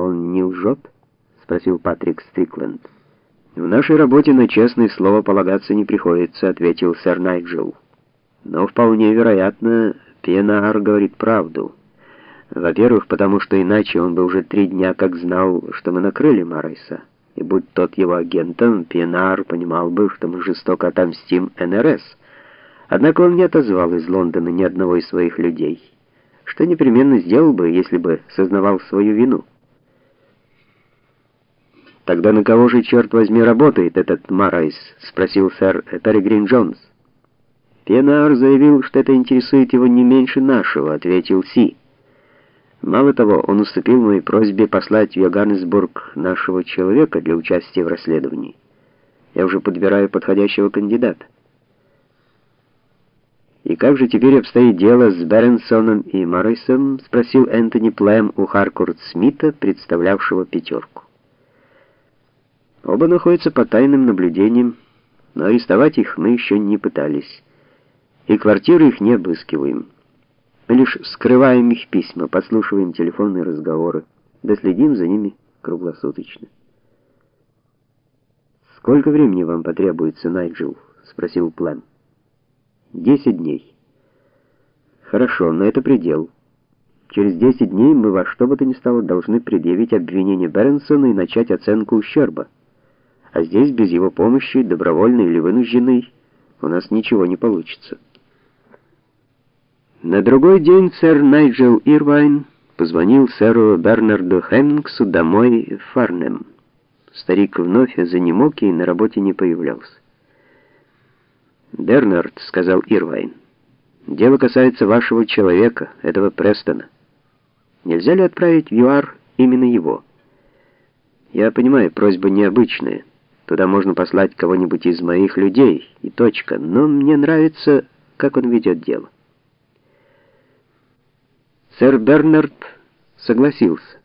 он не лжет?» — спросил Патрик Стрикленд. «В нашей работе на честное слово полагаться не приходится», — ответил сэр Найджел. «Но вполне вероятно, Пенар говорит правду. Во-первых, потому что иначе он бы уже три дня как знал, что мы накрыли Марайса. И будь тот его агентом, Пенар понимал бы, что мы жестоко отомстим НРС. Однако он не отозвал из Лондона ни одного из своих людей, что непременно сделал бы, если бы сознавал свою вину». «Тогда на кого же, черт возьми, работает этот Марайс?» — спросил сэр Перегрин Джонс. «Пенар заявил, что это интересует его не меньше нашего», — ответил Си. «Мало того, он уступил моей просьбе послать в Йоганнесбург нашего человека для участия в расследовании. Я уже подбираю подходящего кандидата». «И как же теперь обстоит дело с Беренсоном и Моррисом?» — спросил Энтони Плэм у Харкорд Смита, представлявшего пятерку. Оба находятся под тайным наблюдением, но арестовать их мы еще не пытались. И квартиры их не обыскиваем. Мы лишь скрываем их письма, подслушиваем телефонные разговоры, да следим за ними круглосуточно. «Сколько времени вам потребуется, Найджел?» — спросил План. «Десять дней». «Хорошо, но это предел. Через десять дней мы во что бы то ни стало должны предъявить обвинение Бернсона и начать оценку ущерба» а здесь без его помощи, добровольной или вынужденной, у нас ничего не получится. На другой день сэр Найджел Ирвайн позвонил сэру Бернарду Хэммингсу домой в Фарнем. Старик вновь занемог и на работе не появлялся. «Бернард», — сказал Ирвайн, — «дело касается вашего человека, этого Престона. Нельзя ли отправить в ЮАР именно его?» «Я понимаю, просьба необычная». Туда можно послать кого-нибудь из моих людей, и точка. Но мне нравится, как он ведет дело. Сэр Бернард согласился.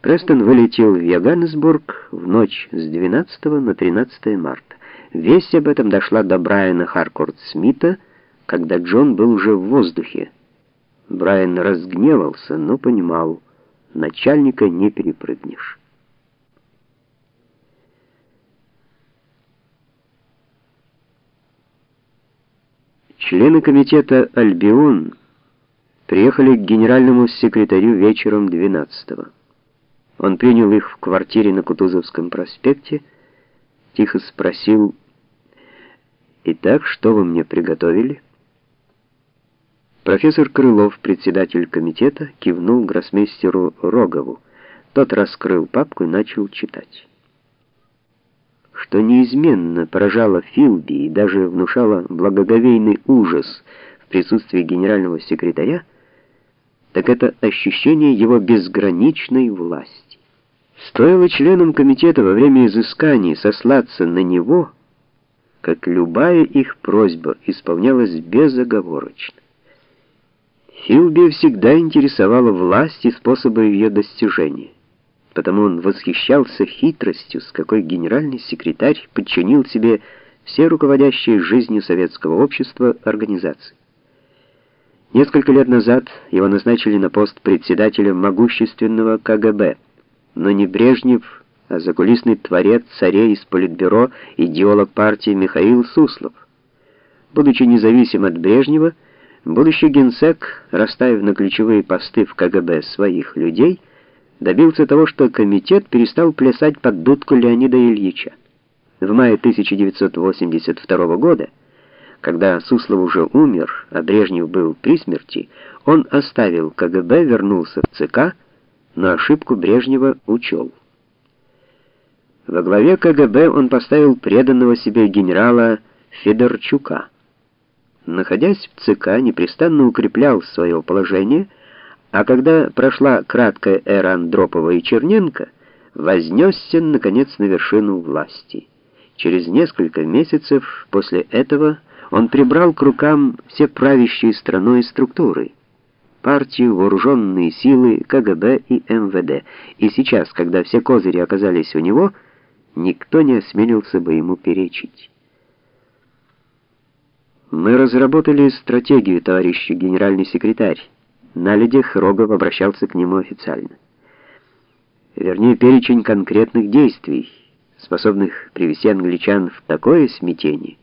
Престон вылетел в Йоганнесбург в ночь с 12 на 13 марта. Весть об этом дошла до Брайана Харкорд Смита, когда Джон был уже в воздухе. Брайан разгневался, но понимал, начальника не перепрыгнешь. Члены комитета «Альбион» приехали к генеральному секретарю вечером 12-го. Он принял их в квартире на Кутузовском проспекте, тихо спросил, «Итак, что вы мне приготовили?» Профессор Крылов, председатель комитета, кивнул гроссмейстеру Рогову. Тот раскрыл папку и начал читать что неизменно поражало Филби и даже внушало благоговейный ужас в присутствии генерального секретаря, так это ощущение его безграничной власти. Стоило членам комитета во время изысканий сослаться на него, как любая их просьба исполнялась безоговорочно. Филби всегда интересовала власть и способы ее достижения потому он восхищался хитростью, с какой генеральный секретарь подчинил себе все руководящие жизнью советского общества организации. Несколько лет назад его назначили на пост председателя могущественного КГБ, но не Брежнев, а закулисный творец царей из Политбюро, идеолог партии Михаил Суслов. Будучи независим от Брежнева, будущий генсек, расставив на ключевые посты в КГБ своих людей, добился того, что комитет перестал плясать под дудку Леонида Ильича. В мае 1982 года, когда Суслов уже умер, а Брежнев был при смерти, он оставил КГБ, вернулся в ЦК, но ошибку Брежнева учел. Во главе КГБ он поставил преданного себе генерала Федорчука. Находясь в ЦК, непрестанно укреплял свое положение – а когда прошла краткая эра Андропова и Черненко, вознесся, наконец, на вершину власти. Через несколько месяцев после этого он прибрал к рукам все правящие страной структуры, партию, вооруженные силы, КГБ и МВД. И сейчас, когда все козыри оказались у него, никто не осмелился бы ему перечить. Мы разработали стратегию, товарищ генеральный секретарь. На людях Рогов обращался к нему официально. вернее перечень конкретных действий, способных привести англичан в такое смятение,